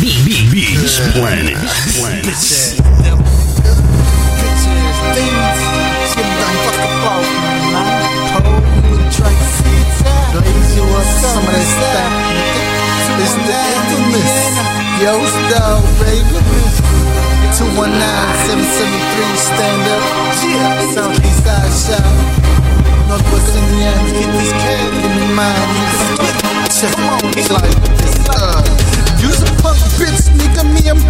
Beat, beat, Beats Planet. Planet. Yo, style, baby. 219-773, stand up. Southeast side shop. Northwest Indiana, get this can. Give me mine, nigga. Check It's like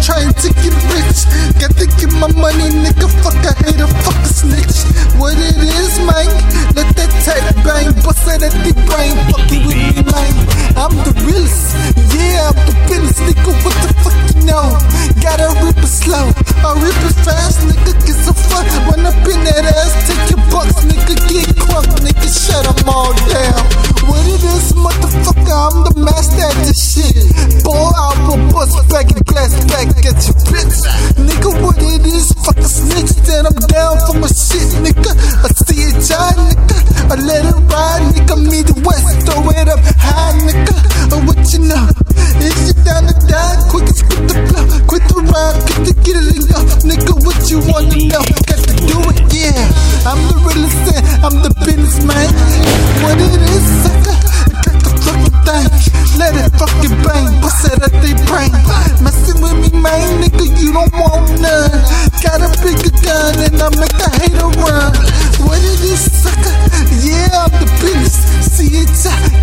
trying to get rich. Got to get my money, nigga. Fuck, I hate a fuck a snitch. What it is, man? Let that tag bang, bust it at the brain. Fuck you with me, man. I'm the realest. Yeah, I'm the realest, nigga. What the fuck you know? Gotta rip it slow. I rip it fast, nigga. Get some fun. Run up in that ass,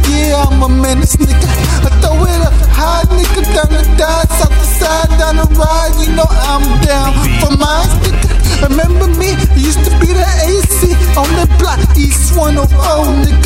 Yeah, I'm a menace, nigga. I throw it up high, nigga, down the dime, south the side, down the ride. You know I'm down for mine, nigga. Remember me? I used to be the AC on the block, East 104, nigga.